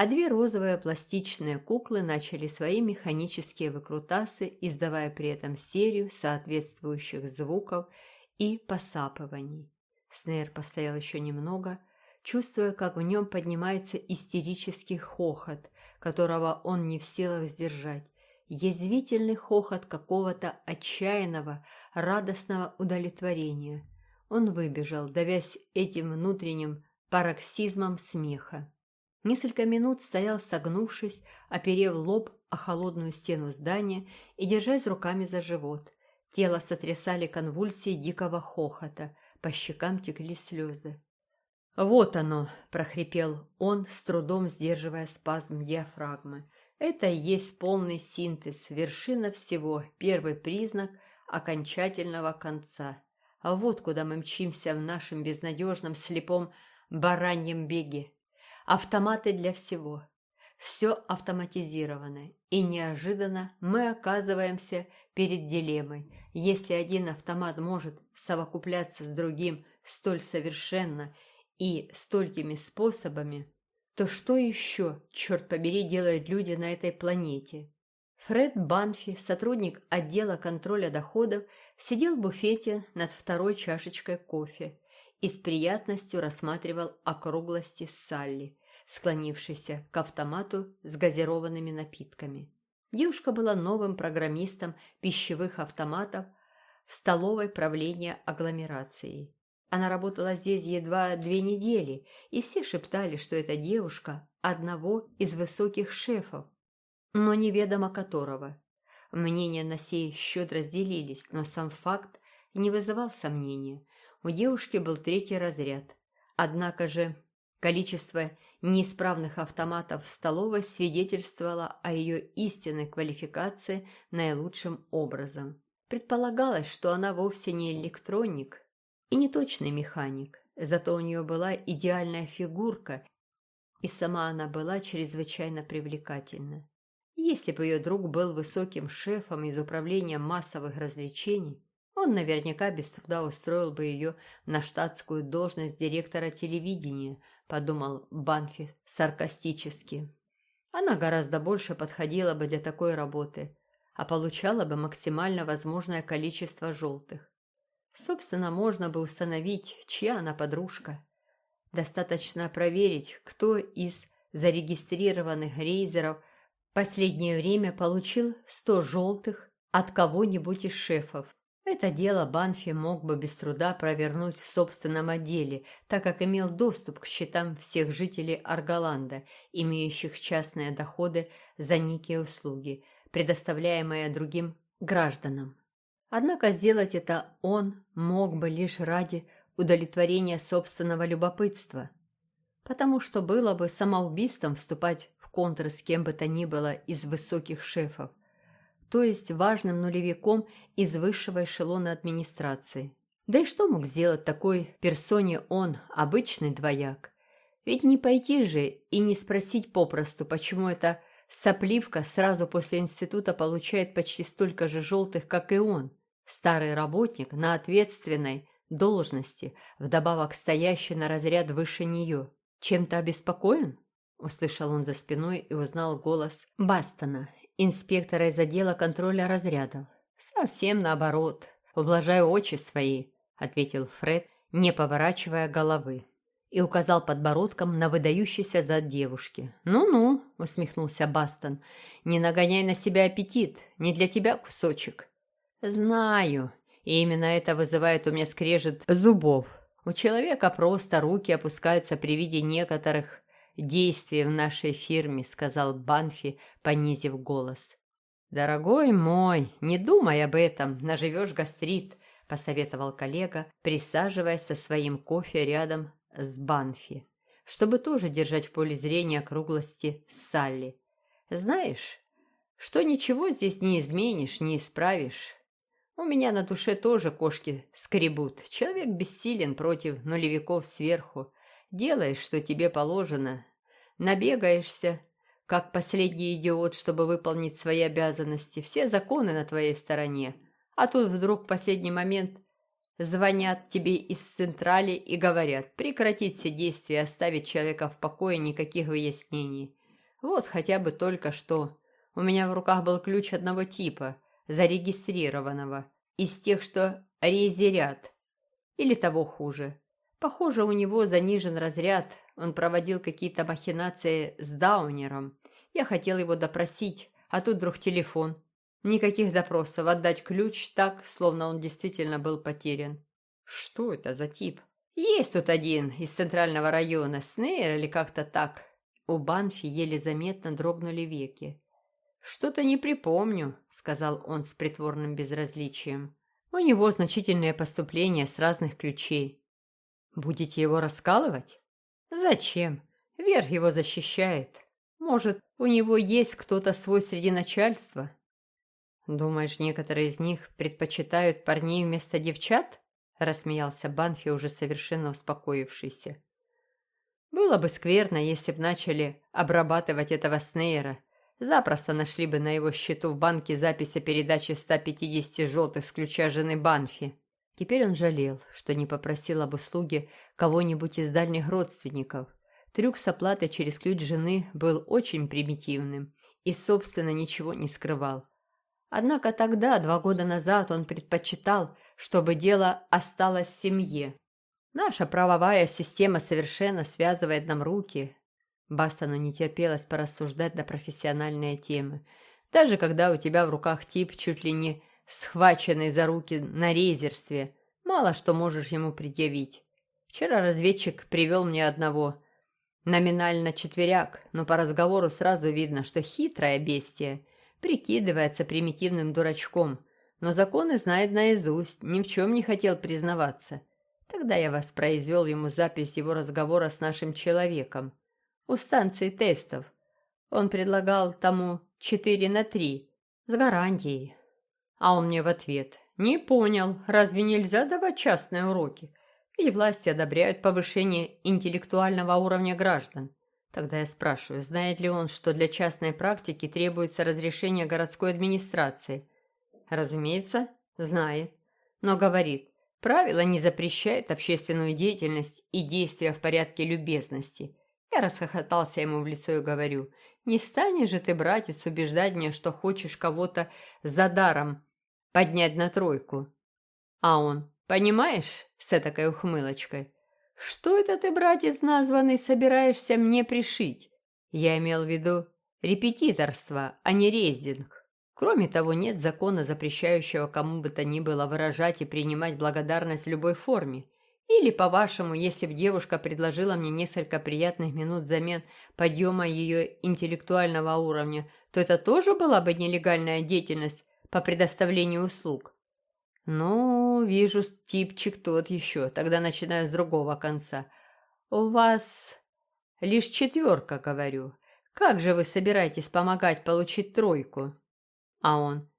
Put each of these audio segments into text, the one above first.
а две розовые пластичные куклы начали свои механические выкрутасы, издавая при этом серию соответствующих звуков и посапываний. Снейр постоял еще немного, чувствуя, как в нем поднимается истерический хохот, которого он не в силах сдержать, язвительный хохот какого-то отчаянного, радостного удовлетворения. Он выбежал, давясь этим внутренним пароксизмом смеха. Несколько минут стоял согнувшись, оперев лоб о холодную стену здания и держась руками за живот. Тело сотрясали конвульсии дикого хохота, по щекам текли слезы. «Вот оно!» – прохрипел он, с трудом сдерживая спазм диафрагмы. «Это и есть полный синтез, вершина всего, первый признак окончательного конца. А вот куда мы мчимся в нашем безнадежном слепом бараньем беге. Автоматы для всего. Все автоматизировано, и неожиданно мы оказываемся перед дилеммой. Если один автомат может совокупляться с другим столь совершенно и столькими способами, то что еще, черт побери, делают люди на этой планете? Фред Банфи, сотрудник отдела контроля доходов, сидел в буфете над второй чашечкой кофе и с приятностью рассматривал округлости Салли, склонившейся к автомату с газированными напитками. Девушка была новым программистом пищевых автоматов в столовой правления агломерацией. Она работала здесь едва две недели, и все шептали, что эта девушка одного из высоких шефов, но неведомо которого. Мнения на сей счет разделились, но сам факт не вызывал сомнения. У девушки был третий разряд. Однако же количество неисправных автоматов в столовой свидетельствовало о ее истинной квалификации наилучшим образом. Предполагалось, что она вовсе не электроник и не точный механик, зато у нее была идеальная фигурка, и сама она была чрезвычайно привлекательна. Если бы ее друг был высоким шефом из управления массовых развлечений, он наверняка без труда устроил бы ее на штатскую должность директора телевидения, подумал Банфи саркастически. Она гораздо больше подходила бы для такой работы, а получала бы максимально возможное количество желтых. Собственно, можно бы установить, чья она подружка. Достаточно проверить, кто из зарегистрированных рейзеров в последнее время получил 100 желтых от кого-нибудь из шефов. Это дело Банфи мог бы без труда провернуть в собственном отделе, так как имел доступ к счетам всех жителей Арголанда, имеющих частные доходы за некие услуги, предоставляемые другим гражданам. Однако сделать это он мог бы лишь ради удовлетворения собственного любопытства, потому что было бы самоубийством вступать в контр с кем бы то ни было из высоких шефов то есть важным нулевиком из высшего эшелона администрации. Да и что мог сделать такой персоне он, обычный двояк? Ведь не пойти же и не спросить попросту, почему эта сопливка сразу после института получает почти столько же желтых, как и он. Старый работник на ответственной должности, вдобавок стоящий на разряд выше нее. Чем-то обеспокоен? Услышал он за спиной и узнал голос Бастона инспектора из отдела контроля разрядов. «Совсем наоборот. Ублажаю очи свои», — ответил Фред, не поворачивая головы. И указал подбородком на выдающийся зад девушки. «Ну-ну», — усмехнулся Бастон, — «не нагоняй на себя аппетит, не для тебя кусочек». «Знаю, и именно это вызывает у меня скрежет зубов. У человека просто руки опускаются при виде некоторых действие в нашей фирме», — сказал Банфи, понизив голос. «Дорогой мой, не думай об этом, наживешь гастрит», — посоветовал коллега, присаживаясь со своим кофе рядом с Банфи, чтобы тоже держать в поле зрения округлости Салли. «Знаешь, что ничего здесь не изменишь, не исправишь. У меня на душе тоже кошки скребут. Человек бессилен против нулевиков сверху. Делаешь, что тебе положено, Набегаешься, как последний идиот, чтобы выполнить свои обязанности. Все законы на твоей стороне. А тут вдруг в последний момент звонят тебе из централи и говорят прекратить все действия, оставить человека в покое, никаких выяснений. Вот хотя бы только что. У меня в руках был ключ одного типа, зарегистрированного, из тех, что резерят. Или того хуже. Похоже, у него занижен разряд, он проводил какие-то махинации с Даунером. Я хотел его допросить, а тут вдруг телефон. Никаких допросов, отдать ключ так, словно он действительно был потерян. Что это за тип? Есть тут один из центрального района, Снейр или как-то так. У Банфи еле заметно дрогнули веки. «Что-то не припомню», — сказал он с притворным безразличием. «У него значительные поступления с разных ключей. Будете его раскалывать? Зачем? Верх его защищает. Может, у него есть кто-то свой среди начальства? Думаешь, некоторые из них предпочитают парней вместо девчат? Рассмеялся Банфи, уже совершенно успокоившийся. Было бы скверно, если б начали обрабатывать этого Снейра. Запросто нашли бы на его счету в банке запись о передаче 150 желтых с ключа жены Банфи. Теперь он жалел, что не попросил об услуге кого-нибудь из дальних родственников. Трюк с оплатой через ключ жены был очень примитивным и, собственно, ничего не скрывал. Однако тогда, два года назад, он предпочитал, чтобы дело осталось в семье. Наша правовая система совершенно связывает нам руки. Бастону не терпелось порассуждать на профессиональные темы. Даже когда у тебя в руках тип чуть ли не схваченный за руки на резерстве, мало что можешь ему предъявить. Вчера разведчик привел мне одного. Номинально четверяк, но по разговору сразу видно, что хитрое бестие. Прикидывается примитивным дурачком, но законы знает наизусть, ни в чем не хотел признаваться. Тогда я воспроизвел ему запись его разговора с нашим человеком. У станции тестов. Он предлагал тому четыре на три с гарантией. А он мне в ответ. «Не понял, разве нельзя давать частные уроки? И власти одобряют повышение интеллектуального уровня граждан». Тогда я спрашиваю, знает ли он, что для частной практики требуется разрешение городской администрации. Разумеется, знает. Но говорит, правила не запрещают общественную деятельность и действия в порядке любезности. Я расхохотался ему в лицо и говорю, не станешь же ты, братец, убеждать меня, что хочешь кого-то за даром поднять на тройку. А он, понимаешь, с этакой ухмылочкой, что это ты, братец названный, собираешься мне пришить? Я имел в виду репетиторство, а не рездинг. Кроме того, нет закона, запрещающего кому бы то ни было выражать и принимать благодарность в любой форме. Или, по-вашему, если бы девушка предложила мне несколько приятных минут взамен подъема ее интеллектуального уровня, то это тоже была бы нелегальная деятельность, по предоставлению услуг. Ну, вижу, типчик тот еще, тогда начинаю с другого конца. У вас лишь четверка, говорю. Как же вы собираетесь помогать получить тройку? А он,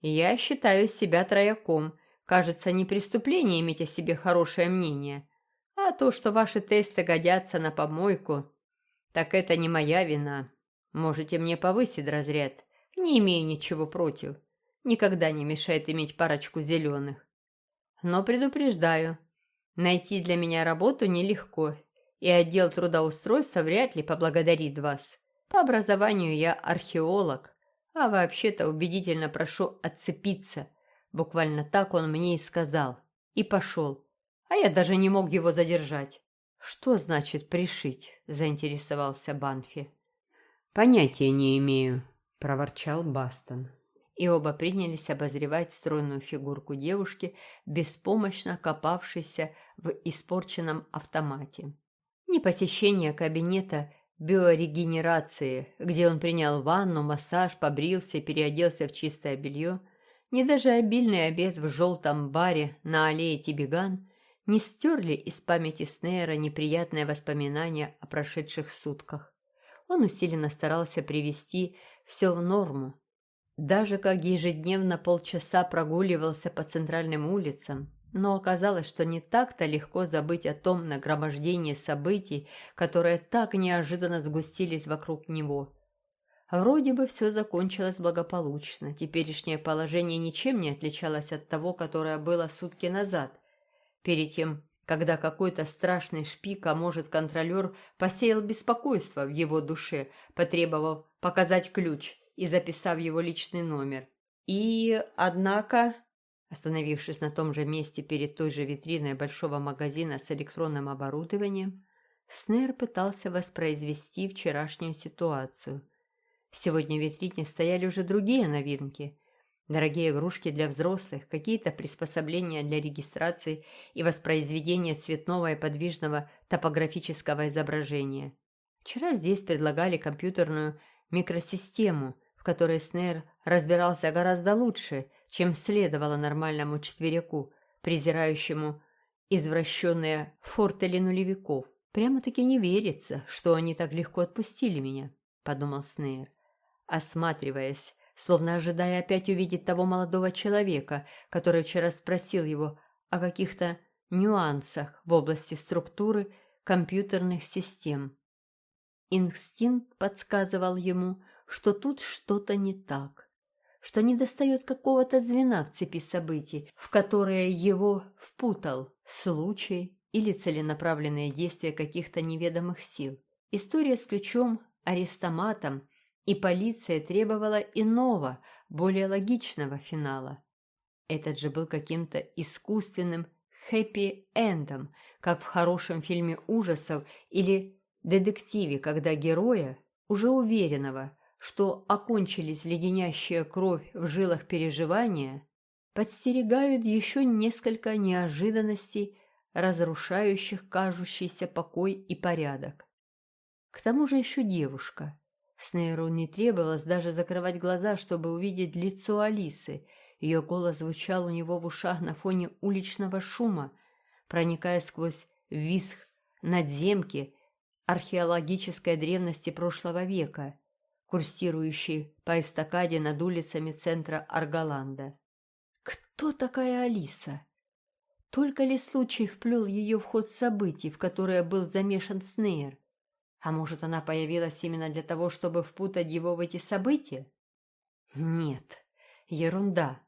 я считаю себя трояком. Кажется, не преступление иметь о себе хорошее мнение. А то, что ваши тесты годятся на помойку, так это не моя вина. Можете мне повысить разряд. Не имею ничего против никогда не мешает иметь парочку зеленых. Но предупреждаю, найти для меня работу нелегко, и отдел трудоустройства вряд ли поблагодарит вас. По образованию я археолог, а вообще-то убедительно прошу отцепиться. Буквально так он мне и сказал. И пошел. А я даже не мог его задержать. «Что значит пришить?» – заинтересовался Банфи. «Понятия не имею», – проворчал Бастон и оба принялись обозревать стройную фигурку девушки, беспомощно копавшейся в испорченном автомате. Ни посещение кабинета биорегенерации, где он принял ванну, массаж, побрился и переоделся в чистое белье, ни даже обильный обед в желтом баре на аллее Тибиган не стерли из памяти Снейра неприятные воспоминания о прошедших сутках. Он усиленно старался привести все в норму, даже как ежедневно полчаса прогуливался по центральным улицам, но оказалось, что не так-то легко забыть о том нагромождении событий, которые так неожиданно сгустились вокруг него. Вроде бы все закончилось благополучно, теперешнее положение ничем не отличалось от того, которое было сутки назад, перед тем, когда какой-то страшный шпик, а может контролер, посеял беспокойство в его душе, потребовав показать ключ и записав его личный номер. И, однако, остановившись на том же месте перед той же витриной большого магазина с электронным оборудованием, Снейр пытался воспроизвести вчерашнюю ситуацию. Сегодня в витрине стояли уже другие новинки. Дорогие игрушки для взрослых, какие-то приспособления для регистрации и воспроизведения цветного и подвижного топографического изображения. Вчера здесь предлагали компьютерную микросистему, которой Снейр разбирался гораздо лучше, чем следовало нормальному четверяку, презирающему извращенные фортели нулевиков. «Прямо-таки не верится, что они так легко отпустили меня», — подумал Снейр, осматриваясь, словно ожидая опять увидеть того молодого человека, который вчера спросил его о каких-то нюансах в области структуры компьютерных систем. Инстинкт подсказывал ему, что тут что-то не так, что недостает какого-то звена в цепи событий, в которые его впутал случай или целенаправленные действия каких-то неведомых сил. История с ключом, арестоматом и полицией требовала иного, более логичного финала. Этот же был каким-то искусственным хэппи-эндом, как в хорошем фильме ужасов или детективе, когда героя, уже уверенного, что окончились леденящая кровь в жилах переживания, подстерегают еще несколько неожиданностей разрушающих кажущийся покой и порядок. К тому же еще девушка. Снейру не требовалось даже закрывать глаза, чтобы увидеть лицо Алисы. Ее голос звучал у него в ушах на фоне уличного шума, проникая сквозь виск надземки археологической древности прошлого века, курсирующей по эстакаде над улицами центра Арголанда. Кто такая Алиса? Только ли случай вплел ее в ход событий, в которые был замешан Снейр? А может, она появилась именно для того, чтобы впутать его в эти события? Нет, ерунда.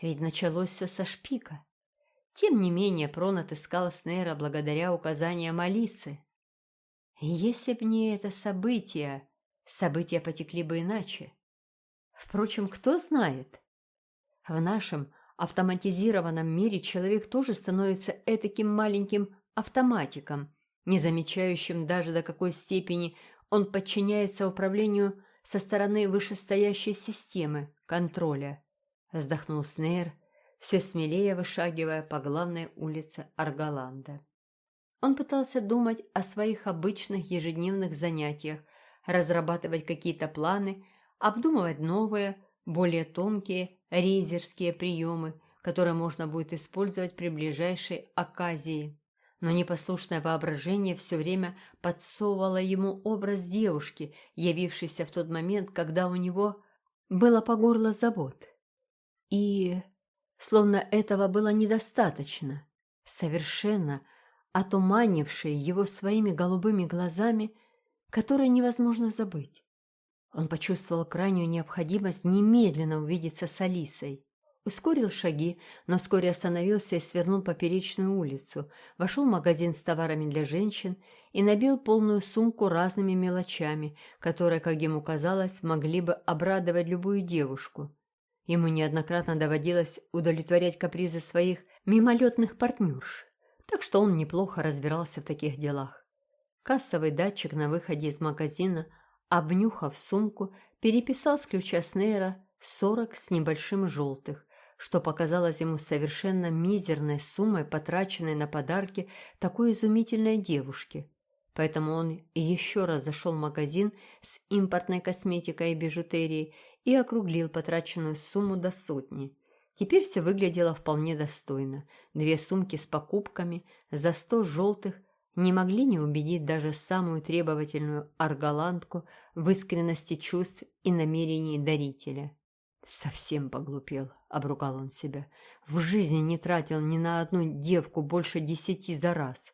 Ведь началось все со шпика. Тем не менее, Прон отыскал Снейра благодаря указаниям Алисы. Если б не это событие, события потекли бы иначе. Впрочем, кто знает? В нашем автоматизированном мире человек тоже становится этаким маленьким автоматиком, не замечающим даже до какой степени он подчиняется управлению со стороны вышестоящей системы контроля. Вздохнул Снейр, все смелее вышагивая по главной улице Арголанда. Он пытался думать о своих обычных ежедневных занятиях, разрабатывать какие-то планы, обдумывать новые, более тонкие рейзерские приемы, которые можно будет использовать при ближайшей оказии. Но непослушное воображение все время подсовывало ему образ девушки, явившейся в тот момент, когда у него было по горло забот. И, словно этого было недостаточно, совершенно отуманившей его своими голубыми глазами, которые невозможно забыть. Он почувствовал крайнюю необходимость немедленно увидеться с Алисой. Ускорил шаги, но вскоре остановился и свернул поперечную улицу, вошел в магазин с товарами для женщин и набил полную сумку разными мелочами, которые, как ему казалось, могли бы обрадовать любую девушку. Ему неоднократно доводилось удовлетворять капризы своих мимолетных партнерш, так что он неплохо разбирался в таких делах. Кассовый датчик на выходе из магазина – Обнюхав сумку, переписал с ключа Снейра сорок с небольшим желтых, что показалось ему совершенно мизерной суммой, потраченной на подарки такой изумительной девушке. Поэтому он еще раз зашел в магазин с импортной косметикой и бижутерией и округлил потраченную сумму до сотни. Теперь все выглядело вполне достойно. Две сумки с покупками за сто желтых не могли не убедить даже самую требовательную арголандку в искренности чувств и намерений дарителя. «Совсем поглупел», — обругал он себя. «В жизни не тратил ни на одну девку больше десяти за раз».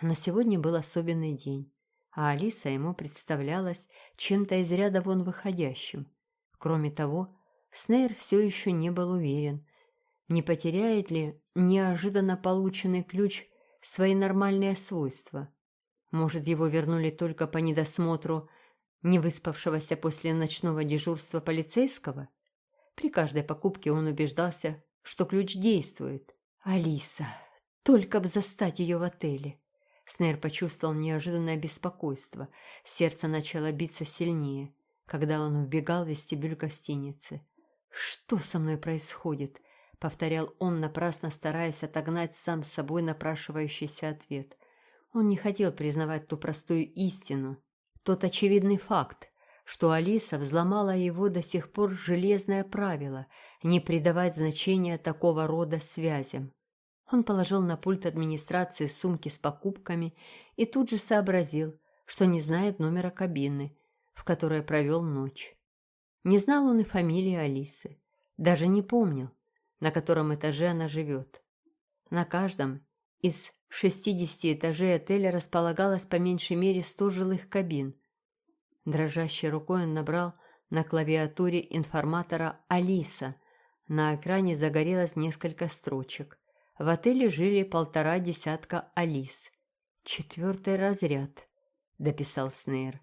Но сегодня был особенный день, а Алиса ему представлялась чем-то из ряда вон выходящим. Кроме того, Снейр все еще не был уверен, не потеряет ли неожиданно полученный ключ свои нормальные свойства. Может, его вернули только по недосмотру невыспавшегося после ночного дежурства полицейского? При каждой покупке он убеждался, что ключ действует. Алиса, только б застать ее в отеле. Снейр почувствовал неожиданное беспокойство. Сердце начало биться сильнее, когда он убегал в вестибюль гостиницы. «Что со мной происходит?» — повторял он, напрасно стараясь отогнать сам с собой напрашивающийся ответ. Он не хотел признавать ту простую истину, тот очевидный факт, что Алиса взломала его до сих пор железное правило не придавать значения такого рода связям. Он положил на пульт администрации сумки с покупками и тут же сообразил, что не знает номера кабины, в которой провел ночь. Не знал он и фамилии Алисы, даже не помнил, на котором этаже она живет. На каждом из 60 этажей отеля располагалось по меньшей мере 100 жилых кабин. Дрожащей рукой он набрал на клавиатуре информатора «Алиса». На экране загорелось несколько строчек. В отеле жили полтора десятка Алис. «Четвертый разряд», — дописал Снейр.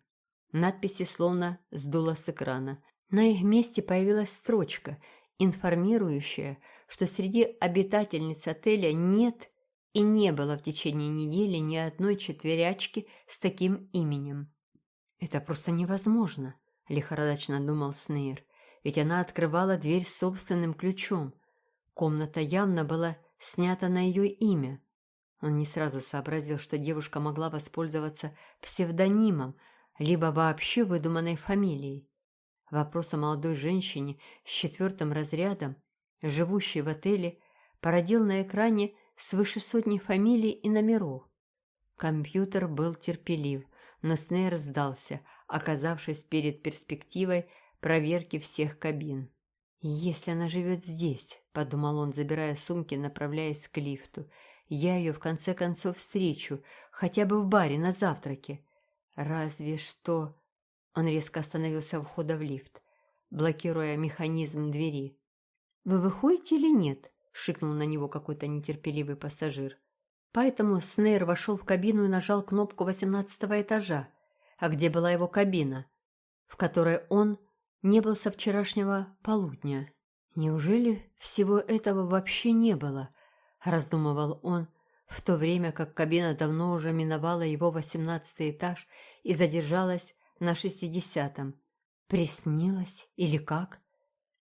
Надписи словно сдуло с экрана. На их месте появилась строчка, информирующая, что среди обитательниц отеля нет и не было в течение недели ни одной четверячки с таким именем. «Это просто невозможно», — лихорадочно думал Снейр, «ведь она открывала дверь собственным ключом. Комната явно была снято на ее имя. Он не сразу сообразил, что девушка могла воспользоваться псевдонимом, либо вообще выдуманной фамилией. Вопрос о молодой женщине с четвертым разрядом, живущей в отеле, породил на экране свыше сотни фамилий и номеров. Компьютер был терпелив, но Снейр сдался, оказавшись перед перспективой проверки всех кабин. «Если она живет здесь», — подумал он, забирая сумки, направляясь к лифту, «я ее в конце концов встречу, хотя бы в баре на завтраке. Разве что...» Он резко остановился у входа в лифт, блокируя механизм двери. «Вы выходите или нет?» — шикнул на него какой-то нетерпеливый пассажир. Поэтому Снейр вошел в кабину и нажал кнопку восемнадцатого этажа. А где была его кабина, в которой он не был со вчерашнего полудня. Неужели всего этого вообще не было? Раздумывал он, в то время как кабина давно уже миновала его восемнадцатый этаж и задержалась на шестидесятом. Приснилось или как?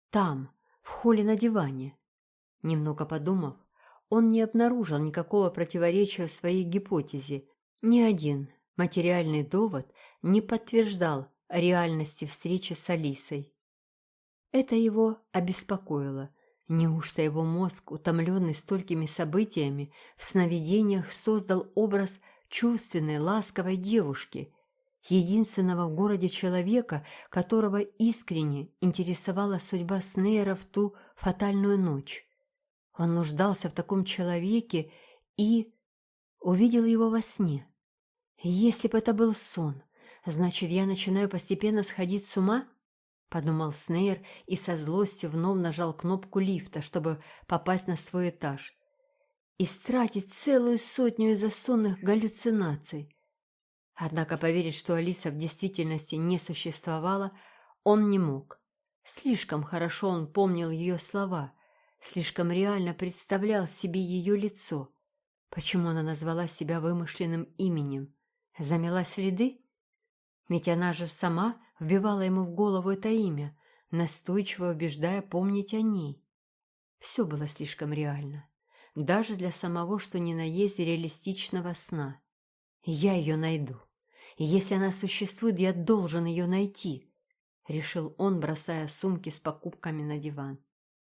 Там, в холле на диване. Немного подумав, он не обнаружил никакого противоречия в своей гипотезе. Ни один материальный довод не подтверждал реальности встречи с Алисой. Это его обеспокоило. Неужто его мозг, утомленный столькими событиями, в сновидениях создал образ чувственной, ласковой девушки, единственного в городе человека, которого искренне интересовала судьба Снейра в ту фатальную ночь? Он нуждался в таком человеке и увидел его во сне. Если бы это был сон, Значит, я начинаю постепенно сходить с ума? Подумал Снейр и со злостью вновь нажал кнопку лифта, чтобы попасть на свой этаж. И стратить целую сотню из-за сонных галлюцинаций. Однако поверить, что Алиса в действительности не существовала, он не мог. Слишком хорошо он помнил ее слова, слишком реально представлял себе ее лицо. Почему она назвала себя вымышленным именем? Замела следы? Ведь она же сама вбивала ему в голову это имя, настойчиво убеждая помнить о ней. Все было слишком реально, даже для самого, что ни на есть реалистичного сна. Я ее найду. Если она существует, я должен ее найти, — решил он, бросая сумки с покупками на диван.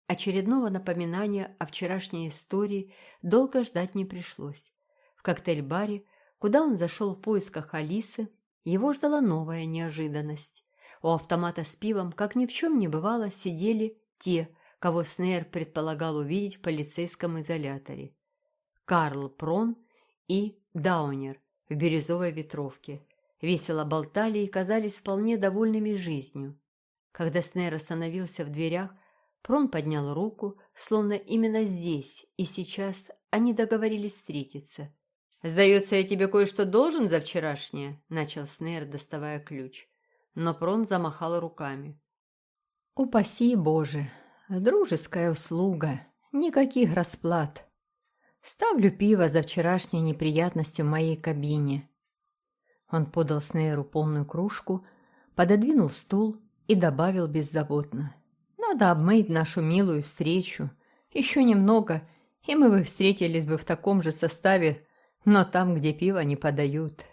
Очередного напоминания о вчерашней истории долго ждать не пришлось. В коктейль-баре, куда он зашел в поисках Алисы, его ждала новая неожиданность. У автомата с пивом, как ни в чем не бывало, сидели те, кого Снейр предполагал увидеть в полицейском изоляторе. Карл Прон и Даунер в бирюзовой ветровке. Весело болтали и казались вполне довольными жизнью. Когда Снейр остановился в дверях, Прон поднял руку, словно именно здесь и сейчас они договорились встретиться. «Сдается, я тебе кое-что должен за вчерашнее?» – начал Снейр, доставая ключ. Но Прон замахал руками. «Упаси Боже! Дружеская услуга! Никаких расплат! Ставлю пиво за вчерашние неприятности в моей кабине!» Он подал Снейру полную кружку, пододвинул стул и добавил беззаботно. «Надо обмыть нашу милую встречу. Еще немного, и мы бы встретились бы в таком же составе, но там, где пиво не подают».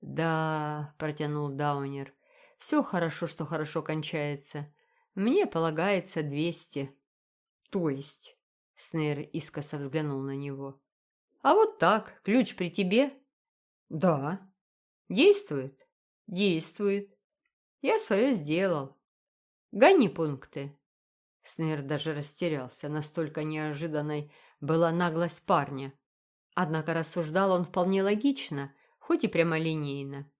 «Да», — протянул Даунер, — «все хорошо, что хорошо кончается. Мне полагается двести». «То есть?» — Снейр искоса взглянул на него. «А вот так, ключ при тебе?» «Да». «Действует?» «Действует. Я свое сделал. Гони пункты». Снейр даже растерялся, настолько неожиданной была наглость парня. Однако рассуждал он вполне логично, хоть и прямолинейно.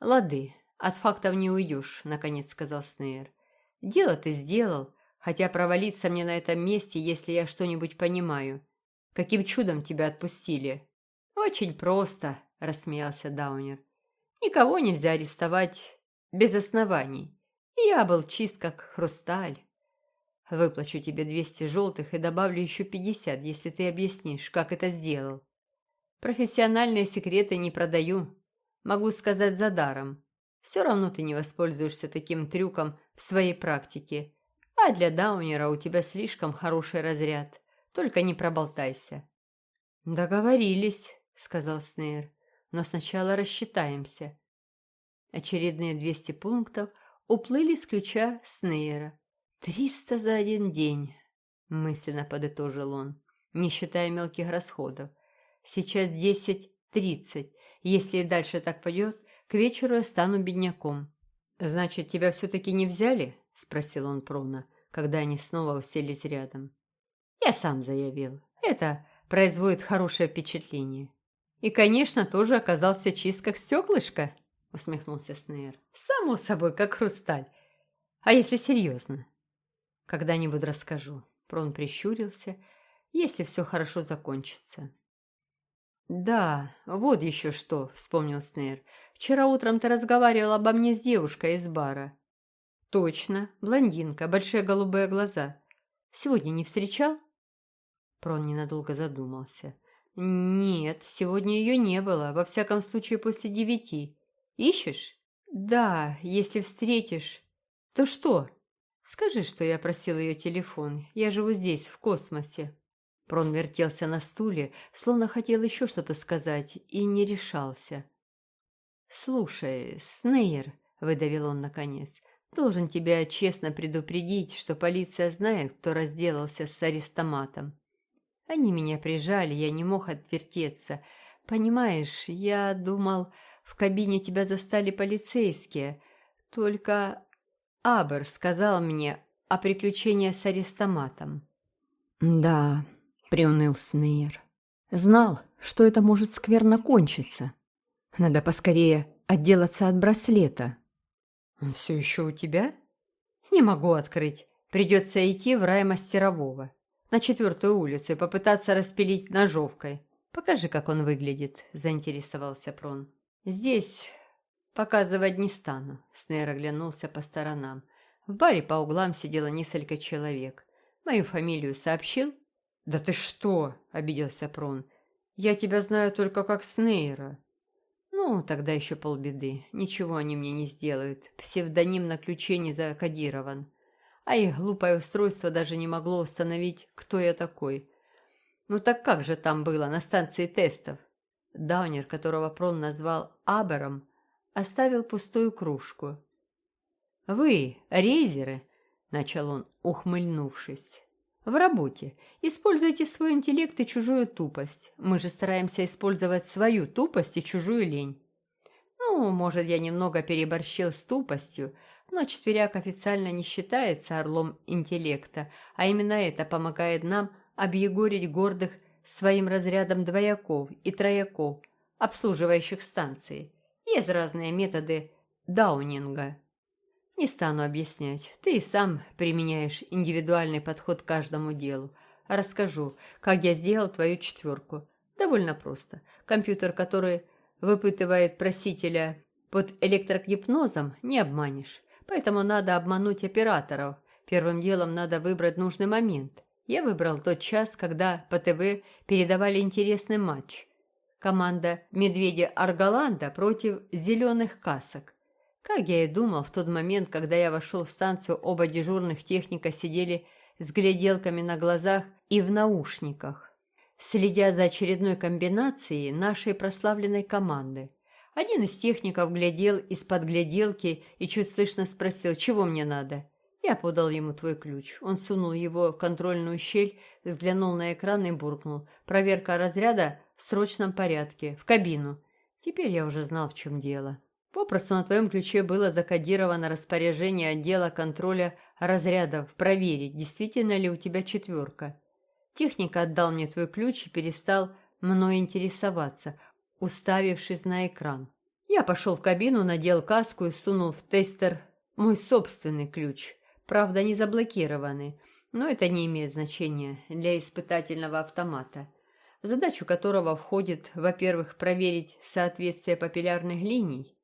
«Лады, от фактов не уйдешь», — наконец сказал Снейр. «Дело ты сделал, хотя провалиться мне на этом месте, если я что-нибудь понимаю. Каким чудом тебя отпустили?» «Очень просто», — рассмеялся Даунер. «Никого нельзя арестовать без оснований. Я был чист, как хрусталь. Выплачу тебе двести желтых и добавлю еще пятьдесят, если ты объяснишь, как это сделал. Профессиональные секреты не продаю. Могу сказать за даром. Все равно ты не воспользуешься таким трюком в своей практике. А для даунера у тебя слишком хороший разряд. Только не проболтайся. «Договорились», — сказал Снейр. «Но сначала рассчитаемся». Очередные двести пунктов уплыли с ключа Снейра. «Триста за один день», — мысленно подытожил он, не считая мелких расходов. «Сейчас десять тридцать. Если и дальше так пойдет, к вечеру я стану бедняком». «Значит, тебя все-таки не взяли?» — спросил он Прона, когда они снова уселись рядом. «Я сам заявил. Это производит хорошее впечатление». «И, конечно, тоже оказался чист, как стеклышко», — усмехнулся Снейр. «Само собой, как хрусталь. А если серьезно?» Когда-нибудь расскажу. Прон прищурился, если все хорошо закончится. «Да, вот еще что», — вспомнил Снейр. «Вчера утром ты разговаривал обо мне с девушкой из бара». «Точно, блондинка, большие голубые глаза. Сегодня не встречал?» Прон ненадолго задумался. «Нет, сегодня ее не было, во всяком случае после девяти. Ищешь?» «Да, если встретишь. То что?» Скажи, что я просил ее телефон. Я живу здесь, в космосе». Прон вертелся на стуле, словно хотел еще что-то сказать, и не решался. «Слушай, Снейр», — выдавил он наконец, — «должен тебя честно предупредить, что полиция знает, кто разделался с арестоматом. Они меня прижали, я не мог отвертеться. Понимаешь, я думал, в кабине тебя застали полицейские, только Абер сказал мне о приключении с арестоматом. «Да», — приуныл Снейр. «Знал, что это может скверно кончиться. Надо поскорее отделаться от браслета». «Он все еще у тебя?» «Не могу открыть. Придется идти в рай мастерового. На четвертую улицу и попытаться распилить ножовкой. Покажи, как он выглядит», — заинтересовался Прон. «Здесь «Показывать не стану», — Снейр оглянулся по сторонам. В баре по углам сидело несколько человек. «Мою фамилию сообщил?» «Да ты что?» — обиделся Прон. «Я тебя знаю только как Снейра». «Ну, тогда еще полбеды. Ничего они мне не сделают. Псевдоним на ключе не закодирован. А их глупое устройство даже не могло установить, кто я такой. Ну так как же там было на станции тестов?» Даунер, которого Прон назвал Абером, оставил пустую кружку. «Вы, рейзеры», — начал он, ухмыльнувшись, — «в работе. Используйте свой интеллект и чужую тупость. Мы же стараемся использовать свою тупость и чужую лень. Ну, может, я немного переборщил с тупостью, но четверяк официально не считается орлом интеллекта, а именно это помогает нам объегорить гордых своим разрядом двояков и трояков, обслуживающих станции. Есть разные методы даунинга. Не стану объяснять. Ты и сам применяешь индивидуальный подход к каждому делу. Расскажу, как я сделал твою четверку. Довольно просто. Компьютер, который выпытывает просителя под электрогипнозом, не обманешь. Поэтому надо обмануть операторов. Первым делом надо выбрать нужный момент. Я выбрал тот час, когда по ТВ передавали интересный матч. Команда «Медведя Арголанда» против «Зеленых касок». Как я и думал, в тот момент, когда я вошел в станцию, оба дежурных техника сидели с гляделками на глазах и в наушниках, следя за очередной комбинацией нашей прославленной команды. Один из техников глядел из-под гляделки и чуть слышно спросил, чего мне надо. Я подал ему твой ключ. Он сунул его в контрольную щель, взглянул на экран и буркнул. Проверка разряда в срочном порядке, в кабину. Теперь я уже знал, в чем дело. Попросту на твоем ключе было закодировано распоряжение отдела контроля разрядов проверить, действительно ли у тебя четверка. Техник отдал мне твой ключ и перестал мной интересоваться, уставившись на экран. Я пошел в кабину, надел каску и сунул в тестер мой собственный ключ. Правда, не заблокированный, но это не имеет значения для испытательного автомата, в задачу которого входит, во-первых, проверить соответствие папиллярных линий,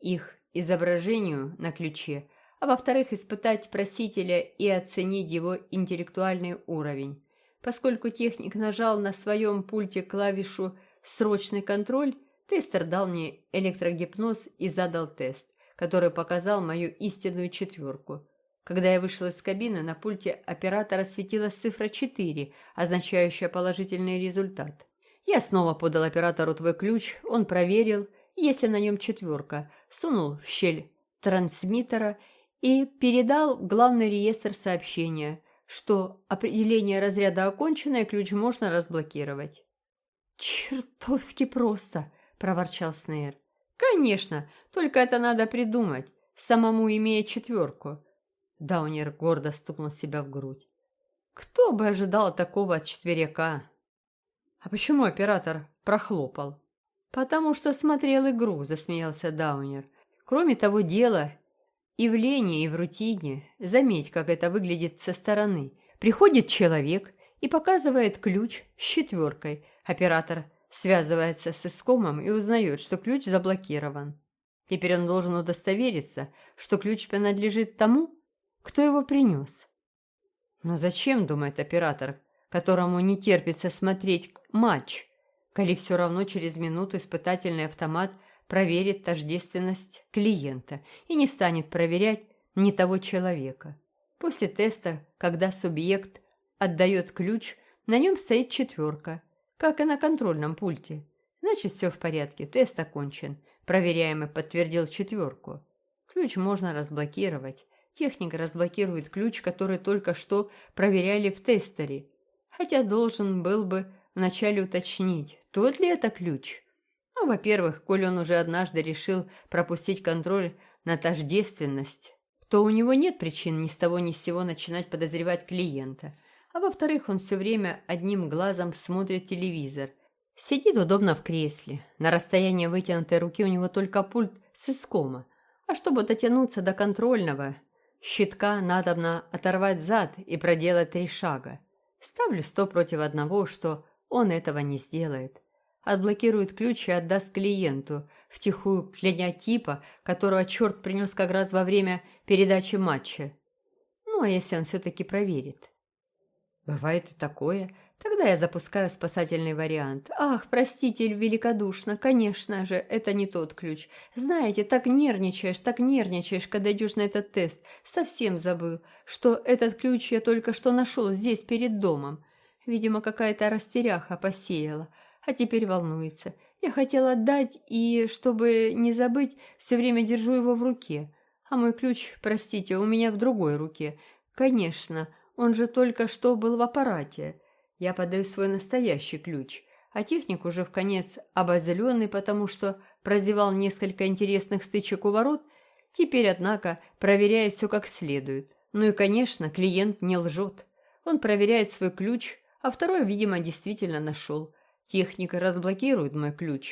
их изображению на ключе, а во-вторых, испытать просителя и оценить его интеллектуальный уровень. Поскольку техник нажал на своем пульте клавишу «Срочный контроль», тестер дал мне электрогипноз и задал тест, который показал мою истинную четверку. Когда я вышел из кабины, на пульте оператора светилась цифра 4, означающая положительный результат. Я снова подал оператору твой ключ, он проверил – если на нем четверка, сунул в щель трансмиттера и передал в главный реестр сообщения, что определение разряда окончено и ключ можно разблокировать. «Чертовски просто!» – проворчал Снейр. «Конечно, только это надо придумать, самому имея четверку». Даунер гордо стукнул себя в грудь. «Кто бы ожидал такого от четверяка?» «А почему оператор прохлопал?» «Потому что смотрел игру», — засмеялся Даунер. «Кроме того дела, и в лени, и в рутине, заметь, как это выглядит со стороны. Приходит человек и показывает ключ с четверкой. Оператор связывается с искомом и узнает, что ключ заблокирован. Теперь он должен удостовериться, что ключ принадлежит тому, кто его принес. Но зачем, думает оператор, которому не терпится смотреть матч? коли все равно через минуту испытательный автомат проверит тождественность клиента и не станет проверять не того человека. После теста, когда субъект отдает ключ, на нем стоит четверка, как и на контрольном пульте. Значит, все в порядке, тест окончен. Проверяемый подтвердил четверку. Ключ можно разблокировать. Техник разблокирует ключ, который только что проверяли в тестере. Хотя должен был бы вначале уточнить, тот ли это ключ. Ну, во-первых, коль он уже однажды решил пропустить контроль на тождественность, то у него нет причин ни с того ни с сего начинать подозревать клиента. А во-вторых, он все время одним глазом смотрит телевизор. Сидит удобно в кресле. На расстоянии вытянутой руки у него только пульт с искома. А чтобы дотянуться до контрольного, щитка надобно оторвать зад и проделать три шага. Ставлю сто против одного, что он этого не сделает. Отблокирует ключ и отдаст клиенту, втихую кляня типа, которого черт принес как раз во время передачи матча. Ну, а если он все-таки проверит? Бывает и такое. Тогда я запускаю спасательный вариант. Ах, простите, великодушно, конечно же, это не тот ключ. Знаете, так нервничаешь, так нервничаешь, когда идешь на этот тест. Совсем забыл, что этот ключ я только что нашел здесь, перед домом. Видимо, какая-то растеряха посеяла, а теперь волнуется. Я хотела отдать, и, чтобы не забыть, все время держу его в руке. А мой ключ, простите, у меня в другой руке. Конечно, он же только что был в аппарате. Я подаю свой настоящий ключ, а техник уже в конец обозленный, потому что прозевал несколько интересных стычек у ворот, теперь, однако, проверяет все как следует. Ну и, конечно, клиент не лжет. Он проверяет свой ключ, а второй, видимо, действительно нашел. Техника разблокирует мой ключ,